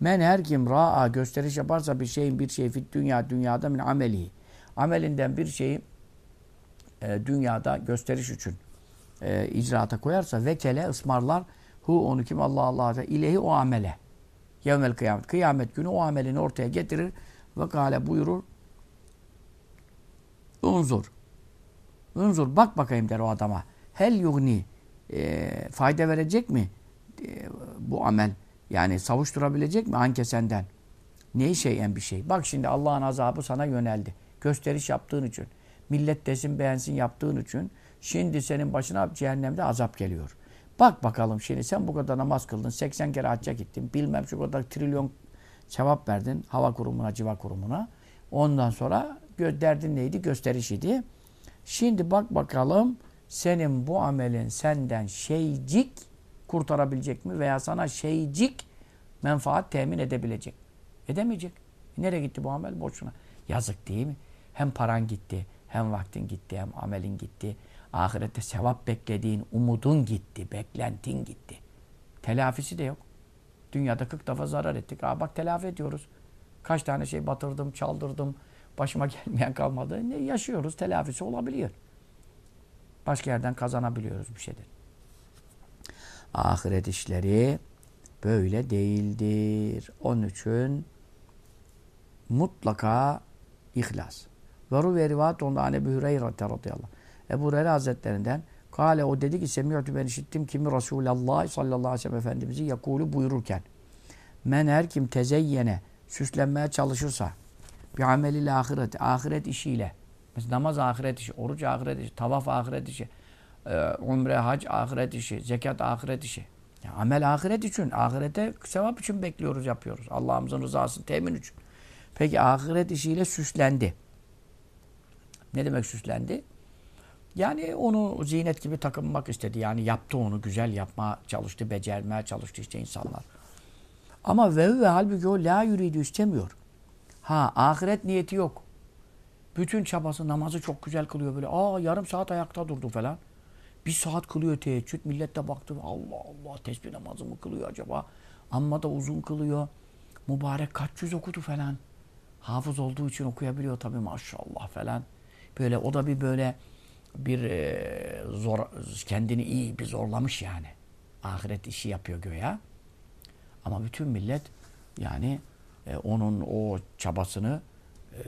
Men her kim ra'a gösteriş yaparsa bir şeyin bir şey fit dünya dünyada min ameli. Amelinden bir şeyi e, dünyada gösteriş için e, icraata koyarsa vekele ısmarlar hu onu kim Allah Allah da ilehi o amele. Yevmel kıyamet. Kıyamet günü o amelini ortaya getirir ve kale buyurur. Unzur. Unzur bak bakayım der o adama. Hel yugni. E, fayda verecek mi e, bu amel? Yani savuşturabilecek mi anke senden? Neyi şeyen bir şey? Bak şimdi Allah'ın azabı sana yöneldi. Gösteriş yaptığın için. Millet desin beğensin yaptığın için. Şimdi senin başına cehennemde azap geliyor. Bak bakalım şimdi sen bu kadar namaz kıldın. 80 kere hacca gittin. Bilmem şu kadar trilyon cevap verdin. Hava kurumuna, civa kurumuna. Ondan sonra derdin neydi? Gösteriş idi. Şimdi bak bakalım senin bu amelin senden şeycik kurtarabilecek mi? Veya sana şeycik menfaat temin edebilecek Edemeyecek. E nereye gitti bu amel? Boşuna. Yazık değil mi? Hem paran gitti, hem vaktin gitti, hem amelin gitti. Ahirette sevap beklediğin umudun gitti, beklentin gitti. Telafisi de yok. Dünyada 40 defa zarar ettik. Aa bak telafi ediyoruz. Kaç tane şey batırdım, çaldırdım. Başıma gelmeyen kalmadı. Ne yaşıyoruz? Telafisi olabiliyor. Başka yerden kazanabiliyoruz bir şeydir. Ahiret işleri böyle değildir. Onun için mutlaka ihlas. Ve rivat onda an Ebu Hüreyre radıyallahu Ebu Hureyre Hazretlerinden Kale o dedi ki semiyatü ben işittim kimi Resulullah sallallahu aleyhi ve sellem Efendimiz'i yakulu buyururken Men her kim tezeyyene süslenmeye çalışırsa bir amelil ahiret ahiret işiyle mesela namaz ahiret işi, oruç ahiret işi, tavaf ahiret işi, e, umre, hac ahiret işi, zekat ahiret işi. Ya amel ahiret için, ahirete sevap için bekliyoruz, yapıyoruz. Allah'ımızın rızasını temin için. Peki ahiret işiyle süslendi. Ne demek süslendi? Yani onu zinet gibi takınmak istedi. Yani yaptı onu, güzel yapma çalıştı, becermeye çalıştı işte insanlar. Ama ve ve halbuki o la yürüydü istemiyor. Ha ahiret niyeti yok. Bütün çabası namazı çok güzel kılıyor böyle. Aa yarım saat ayakta durdu falan. Bir saat kılıyor teheccüd. Millet de baktı. Allah Allah tesbih namazı mı kılıyor acaba? Amma da uzun kılıyor. Mübarek kaç yüz okudu falan. Hafız olduğu için okuyabiliyor tabii maşallah falan. Böyle o da bir böyle bir e, zor kendini iyi bir zorlamış yani. Ahiret işi yapıyor göya. Ama bütün millet yani e, onun o çabasını e,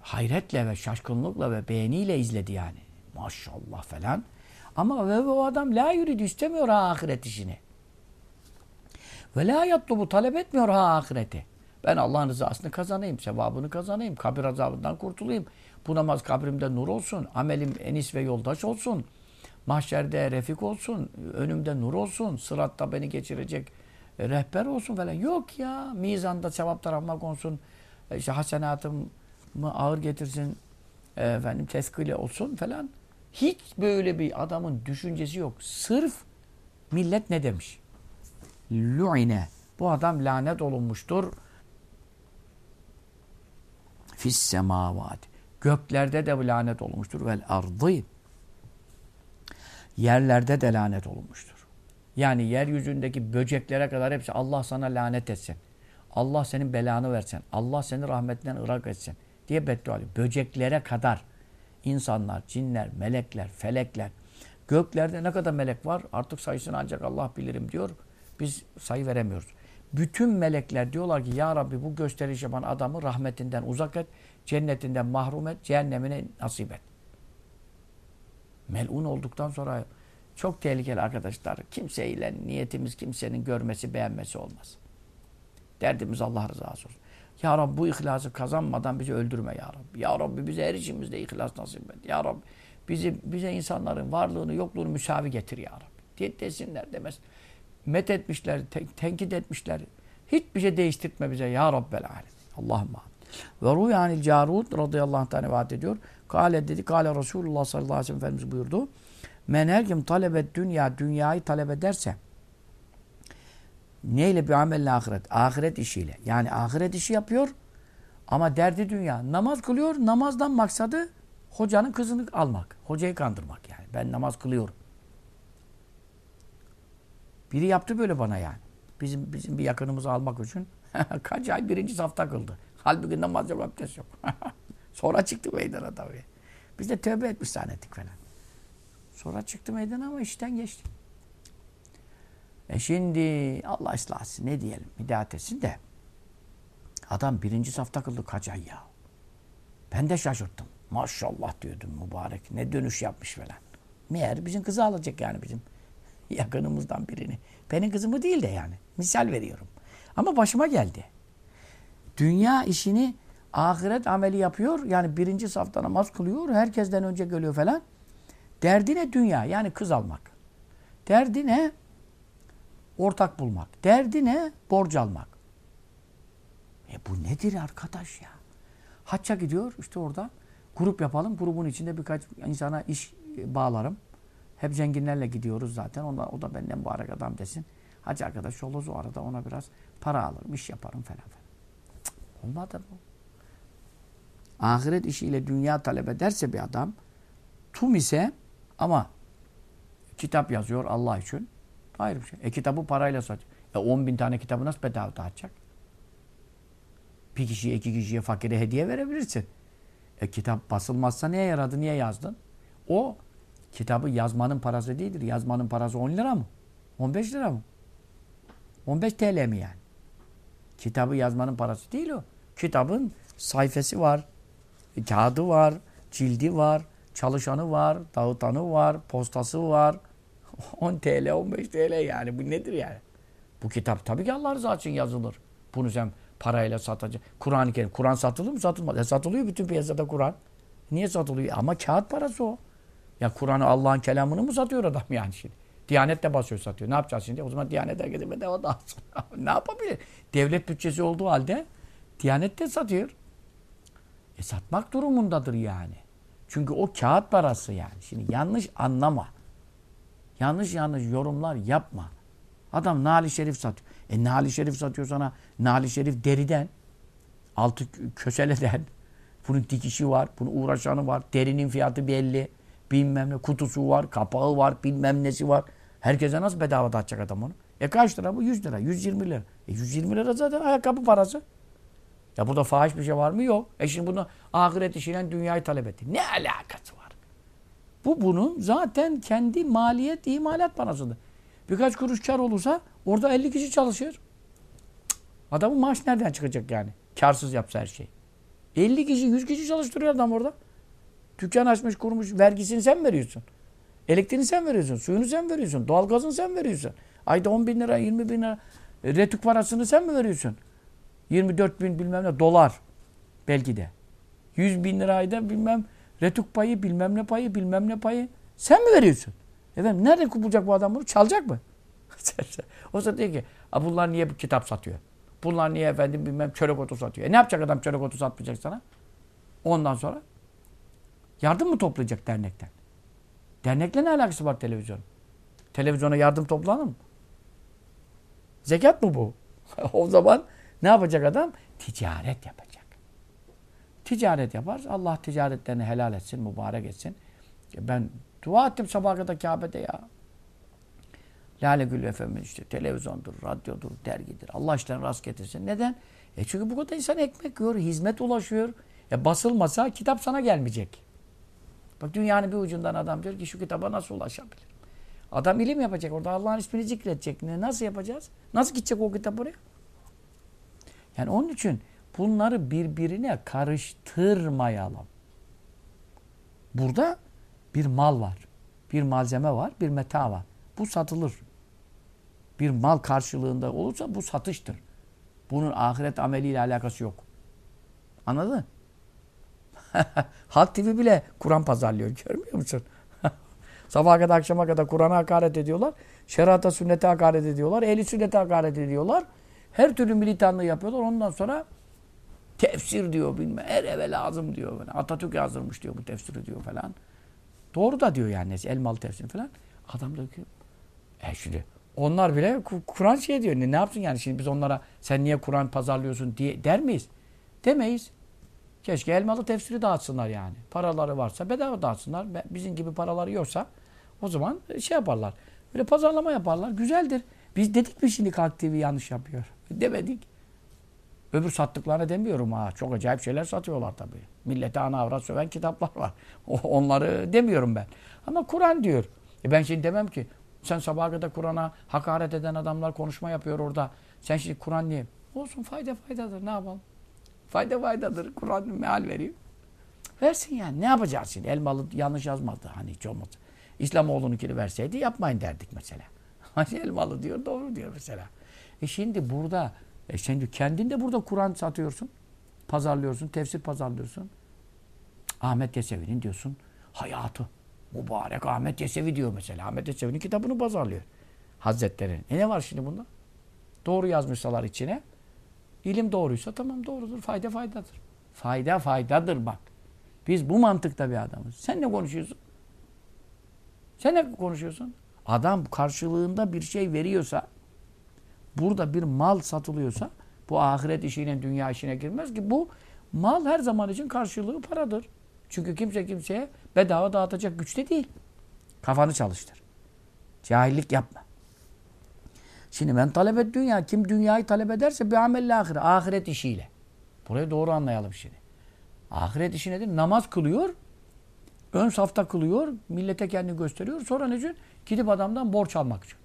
hayretle ve şaşkınlıkla ve beğeniyle izledi yani. Maşallah falan. Ama ve o adam la yürüdü istemiyor ha ahiret işini. Ve la yatlubu talep etmiyor ha ahireti. Ben Allah'ın rızasını kazanayım, sevabını kazanayım, kabir azabından kurtulayım. Bu namaz kabrimde nur olsun, amelim enis ve yoldaş olsun. Mahşerde refik olsun, önümde nur olsun, sıratta beni geçirecek rehber olsun falan. Yok ya, mizanda sevap tarafıma konsun, işte hasenatımı ağır getirsin, efendim teskile olsun falan. Hiç böyle bir adamın düşüncesi yok. Sırf millet ne demiş? Lu'ine. Bu adam lanet olunmuştur. Fis semavat. Göklerde de lanet olmuştur. Vel ardı. Yerlerde de lanet olunmuştur. Yani yeryüzündeki böceklere kadar hepsi Allah sana lanet etsin. Allah senin belanı versin. Allah seni rahmetinden ırak etsin. Diye beddua Böceklere kadar insanlar, cinler, melekler, felekler. Göklerde ne kadar melek var artık sayısını ancak Allah bilirim diyor. Biz sayı veremiyoruz. Bütün melekler diyorlar ki Ya Rabbi bu gösteriş yapan adamı rahmetinden uzak et, cennetinden mahrum et, cehennemine nasip et. Melun olduktan sonra çok tehlikeli arkadaşlar. Kimseyle niyetimiz kimsenin görmesi, beğenmesi olmaz. Derdimiz Allah rızası olsun. Ya Rabbi bu ihlası kazanmadan bizi öldürme Ya Rabbi. Ya Rabbi bize her işimizde ihlas nasip et. Ya Rabbi bizi, bize insanların varlığını yokluğunu müsavi getir Ya Rabbi. Diye desinler demez. Met etmişler, ten, tenkit etmişler. Hiçbir şey değiştirtme bize Ya Rabbel Alem. Allah'ım Ve ruyanil carud radıyallahu anh rivayet ediyor. Kale dedi, kale Resulullah sallallahu aleyhi ve sellem buyurdu. Men her kim talebet dünya, dünyayı talep ederse Neyle bir amelle ahiret? Ahiret işiyle. Yani ahiret işi yapıyor ama derdi dünya. Namaz kılıyor. Namazdan maksadı hocanın kızını almak. Hocayı kandırmak yani. Ben namaz kılıyorum. Biri yaptı böyle bana yani. Bizim bizim bir yakınımızı almak için kaç ay birinci safta kıldı. Halbuki namaz yok, abdest yok. Sonra çıktı meydana tabii. Biz de tövbe etmiş zannettik falan. Sonra çıktı meydana ama işten geçti. E şimdi Allah ıslah etsin ne diyelim hidayet etsin de adam birinci safta kıldı kaç ay ya. Ben de şaşırttım. Maşallah diyordum mübarek. Ne dönüş yapmış falan. Meğer bizim kızı alacak yani bizim yakınımızdan birini. Benim kızımı değil de yani. Misal veriyorum. Ama başıma geldi. Dünya işini ahiret ameli yapıyor. Yani birinci safta namaz kılıyor. Herkesten önce geliyor falan. Derdi ne dünya? Yani kız almak. Derdi ne? ortak bulmak. Derdi ne? Borç almak. E bu nedir arkadaş ya? Hacca gidiyor işte orada. Grup yapalım. Grubun içinde birkaç insana iş bağlarım. Hep zenginlerle gidiyoruz zaten. Onlar, o da benden mübarek adam desin. Hacı arkadaş oluruz o arada ona biraz para alırım, iş yaparım falan falan. Olmadı bu. Ahiret işiyle dünya talep ederse bir adam tum ise ama kitap yazıyor Allah için. Ayrı bir şey. E kitabı parayla sat. E 10 bin tane kitabı nasıl bedava dağıtacak? Bir kişiye, iki kişiye fakire hediye verebilirsin. E kitap basılmazsa niye yaradı, niye yazdın? O kitabı yazmanın parası değildir. Yazmanın parası 10 lira mı? 15 lira mı? 15 TL mi yani? Kitabı yazmanın parası değil o. Kitabın sayfası var, kağıdı var, cildi var, çalışanı var, dağıtanı var, postası var, 10 TL, 15 TL yani. Bu nedir yani? Bu kitap tabii ki Allah rızası için yazılır. Bunu sen parayla satacaksın. Kur'an-ı Kerim. Kur'an satılır mı satılmaz? E satılıyor bütün piyasada Kur'an. Niye satılıyor? Ama kağıt parası o. Ya Kur'an'ı Allah'ın kelamını mı satıyor adam yani şimdi? Diyanet de basıyor satıyor. Ne yapacağız şimdi? O zaman Diyanet herkese bedava dağıtsın. ne yapabilir? Devlet bütçesi olduğu halde Diyanet de satıyor. E satmak durumundadır yani. Çünkü o kağıt parası yani. Şimdi yanlış anlama. Yanlış yanlış yorumlar yapma. Adam Nali Şerif satıyor. E Nali Şerif satıyor sana. Nali Şerif deriden. Altı köseleden. Bunun dikişi var. Bunun uğraşanı var. Derinin fiyatı belli. Bilmem ne. Kutusu var. Kapağı var. Bilmem nesi var. Herkese nasıl bedava dağıtacak adam onu? E kaç lira bu? 100 lira. 120 lira. E 120 lira zaten ayakkabı parası. Ya burada fahiş bir şey var mı? Yok. E şimdi bunu ahiret işiyle dünyayı talep etti. Ne alakası var? Bu bunun zaten kendi maliyet imalat parasıdır. Birkaç kuruş kar olursa orada 50 kişi çalışır. Adamın maaş nereden çıkacak yani? Karsız yapsa her şey. 50 kişi, 100 kişi çalıştırıyor adam orada. Dükkan açmış, kurmuş. Vergisini sen veriyorsun. Elektriğini sen veriyorsun. Suyunu sen veriyorsun. Doğalgazını sen veriyorsun. Ayda 10 bin lira, 20 bin lira e, retük parasını sen mi veriyorsun? 24 bin bilmem ne dolar belki de. 100 bin lira ayda bilmem retük payı, bilmem ne payı, bilmem ne payı. Sen mi veriyorsun? Efendim nerede bulacak bu adam bunu? Çalacak mı? o zaman diyor ki bunlar niye bu kitap satıyor? Bunlar niye efendim bilmem çörek otu satıyor? E ne yapacak adam çörek otu satmayacak sana? Ondan sonra yardım mı toplayacak dernekten? Dernekle ne alakası var televizyon? Televizyona yardım toplanır mı? Zekat mı bu? o zaman ne yapacak adam? Ticaret yapacak. Ticaret yapar. Allah ticaretlerini helal etsin, mübarek etsin. Ben dua ettim sabaha kadar Kabe'de ya. Lale Gül Efendi işte televizyondur, radyodur, dergidir. Allah işlerini rast getirsin. Neden? E çünkü bu kadar insan ekmek yiyor, hizmet ulaşıyor. E basılmasa kitap sana gelmeyecek. Bak dünyanın bir ucundan adam diyor ki şu kitaba nasıl ulaşabilir? Adam ilim yapacak orada Allah'ın ismini zikredecek. Ne, nasıl yapacağız? Nasıl gidecek o kitap oraya? Yani onun için bunları birbirine karıştırmayalım. Burada bir mal var. Bir malzeme var, bir meta var. Bu satılır. Bir mal karşılığında olursa bu satıştır. Bunun ahiret ameliyle alakası yok. Anladın? Halk TV bile Kur'an pazarlıyor. Görmüyor musun? Sabaha kadar akşama kadar Kur'an'a hakaret ediyorlar. Şerata sünnete hakaret ediyorlar. Ehli sünnete hakaret ediyorlar. Her türlü militanlığı yapıyorlar. Ondan sonra tefsir diyor bilmem. Her eve lazım diyor. Atatürk yazdırmış diyor bu tefsiri diyor falan. Doğru da diyor yani. Elmalı tefsir falan. Adam da diyor. E şimdi onlar bile Kur'an şey diyor. Ne, ne yapsın yani şimdi biz onlara sen niye Kur'an pazarlıyorsun diye der miyiz? Demeyiz. Keşke elmalı tefsiri dağıtsınlar yani. Paraları varsa bedava dağıtsınlar. Bizim gibi paraları yoksa o zaman şey yaparlar. Böyle pazarlama yaparlar. Güzeldir. Biz dedik mi şimdi Kalk TV yanlış yapıyor? Demedik. Öbür sattıklarına demiyorum ha. Çok acayip şeyler satıyorlar tabii. Millete ana avrat söven kitaplar var. Onları demiyorum ben. Ama Kur'an diyor. E ben şimdi demem ki sen sabaha kadar Kur'an'a hakaret eden adamlar konuşma yapıyor orada. Sen şimdi Kur'an niye? Olsun fayda faydadır ne yapalım? Fayda faydadır. Kur'an meal veriyor. Versin yani. Ne yapacağız şimdi? Elmalı yanlış yazmadı. Hani hiç olmadı. İslamoğlu'nunkini verseydi yapmayın derdik mesela. Hani Elmalı diyor doğru diyor mesela. E şimdi burada e şimdi kendin de burada Kur'an satıyorsun. Pazarlıyorsun. Tefsir pazarlıyorsun. Ahmet Yesevi'nin diyorsun hayatı. Mübarek Ahmet Yesevi diyor mesela. Ahmet Yesevi'nin kitabını pazarlıyor. Hazretlerin. E ne var şimdi bunda? Doğru yazmışsalar içine. İlim doğruysa tamam doğrudur. Fayda faydadır. Fayda faydadır bak. Biz bu mantıkta bir adamız. Sen ne konuşuyorsun? Sen ne konuşuyorsun? Adam karşılığında bir şey veriyorsa, burada bir mal satılıyorsa, bu ahiret işine, dünya işine girmez ki. Bu mal her zaman için karşılığı paradır. Çünkü kimse kimseye bedava dağıtacak güçte değil. Kafanı çalıştır. Cahillik yapma. Şimdi ben talep et dünya. Kim dünyayı talep ederse bir amelle ahiret. Ahiret işiyle. Burayı doğru anlayalım şimdi. Ahiret işi nedir? Namaz kılıyor. Ön safta kılıyor. Millete kendini gösteriyor. Sonra ne için? Gidip adamdan borç almak için.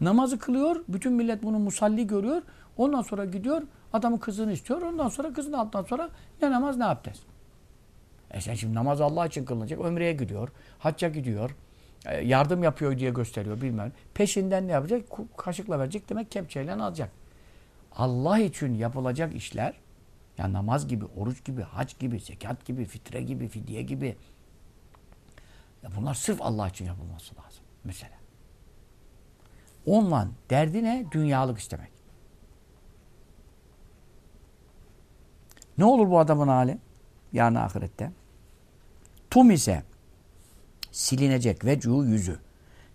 Namazı kılıyor. Bütün millet bunu musalli görüyor. Ondan sonra gidiyor. Adamın kızını istiyor. Ondan sonra kızını aldıktan sonra ne namaz ne abdest. E sen şimdi namaz Allah için kılınacak. Ömreye gidiyor. Hacca gidiyor. e, yardım yapıyor diye gösteriyor bilmem. Peşinden ne yapacak? Kaşıkla verecek demek kepçeyle alacak. Allah için yapılacak işler ya namaz gibi, oruç gibi, hac gibi, zekat gibi, fitre gibi, fidye gibi ya bunlar sırf Allah için yapılması lazım mesela. Onunla derdi ne? Dünyalık istemek. Ne olur bu adamın hali? Yarın ahirette. Tum ise silinecek ve cu yüzü.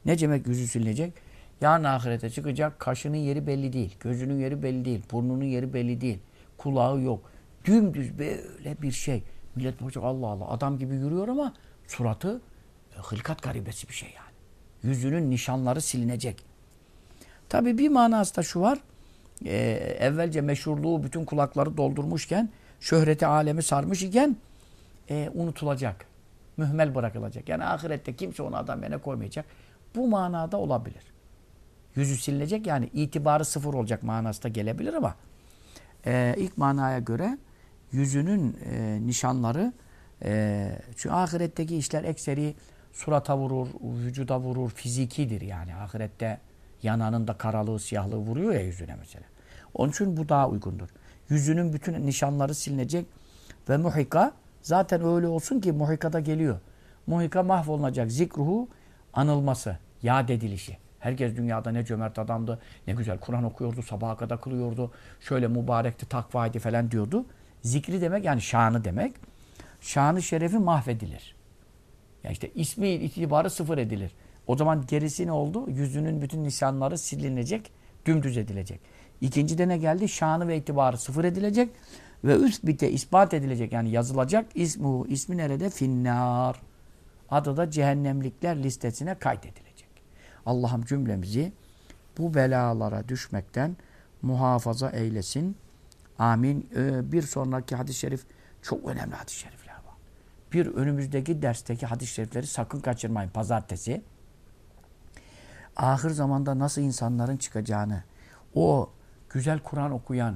Ne demek yüzü silinecek? Yarın ahirete çıkacak kaşının yeri belli değil. Gözünün yeri belli değil. Burnunun yeri belli değil. Kulağı yok. Dümdüz böyle bir şey. Millet bakacak Allah Allah adam gibi yürüyor ama suratı e, hılkat garibesi bir şey yani. Yüzünün nişanları silinecek. Tabi bir manası da şu var. E, evvelce meşhurluğu bütün kulakları doldurmuşken şöhreti alemi sarmış iken e, unutulacak. Mühmel bırakılacak. Yani ahirette kimse onu adam yerine koymayacak. Bu manada olabilir. Yüzü silinecek yani itibarı sıfır olacak manası da gelebilir ama e, ilk manaya göre yüzünün e, nişanları e, çünkü ahiretteki işler ekseri surata vurur, vücuda vurur, fizikidir yani. Ahirette yananın da karalığı, siyahlığı vuruyor ya yüzüne mesela. Onun için bu daha uygundur. Yüzünün bütün nişanları silinecek ve muhika zaten öyle olsun ki muhikada geliyor. Muhika mahvolunacak. Zikruhu anılması, yad edilişi. Herkes dünyada ne cömert adamdı, ne güzel Kur'an okuyordu, sabaha kadar kılıyordu, şöyle mübarekti, takvaydı falan diyordu. Zikri demek yani şanı demek. Şanı şerefi mahvedilir. Yani işte ismi itibarı sıfır edilir. O zaman gerisi ne oldu? Yüzünün bütün nişanları silinecek, dümdüz edilecek. İkinci de ne geldi? Şanı ve itibarı sıfır edilecek ve üst bite ispat edilecek. Yani yazılacak. İsmu, ismi nerede? Finnar. Adı da cehennemlikler listesine kaydedilecek. Allah'ım cümlemizi bu belalara düşmekten muhafaza eylesin. Amin. Ee, bir sonraki hadis-i şerif çok önemli hadis-i şerifler var. Bir önümüzdeki dersteki hadis-i şerifleri sakın kaçırmayın. Pazartesi. Ahir zamanda nasıl insanların çıkacağını, o güzel Kur'an okuyan,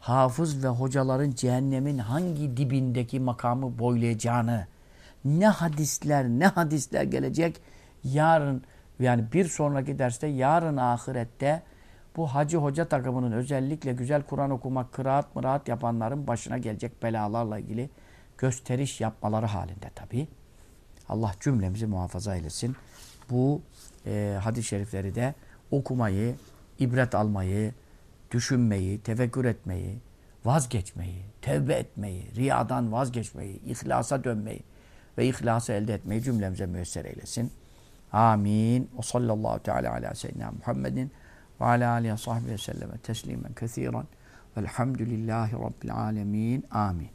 hafız ve hocaların cehennemin hangi dibindeki makamı boylayacağını, ne hadisler, ne hadisler gelecek yarın yani bir sonraki derste yarın ahirette bu hacı hoca takımının özellikle güzel Kur'an okumak, kıraat mıraat yapanların başına gelecek belalarla ilgili gösteriş yapmaları halinde tabi. Allah cümlemizi muhafaza eylesin. Bu e, hadis-i şerifleri de okumayı, ibret almayı, düşünmeyi, tefekkür etmeyi, vazgeçmeyi, tevbe etmeyi, riyadan vazgeçmeyi, ihlasa dönmeyi ve ihlası elde etmeyi cümlemize müyesser eylesin. Amin. O sallallahu teala ala seyyidina Muhammedin ve ala alihi sahbihi selleme teslimen kethiren velhamdülillahi rabbil alemin. Amin.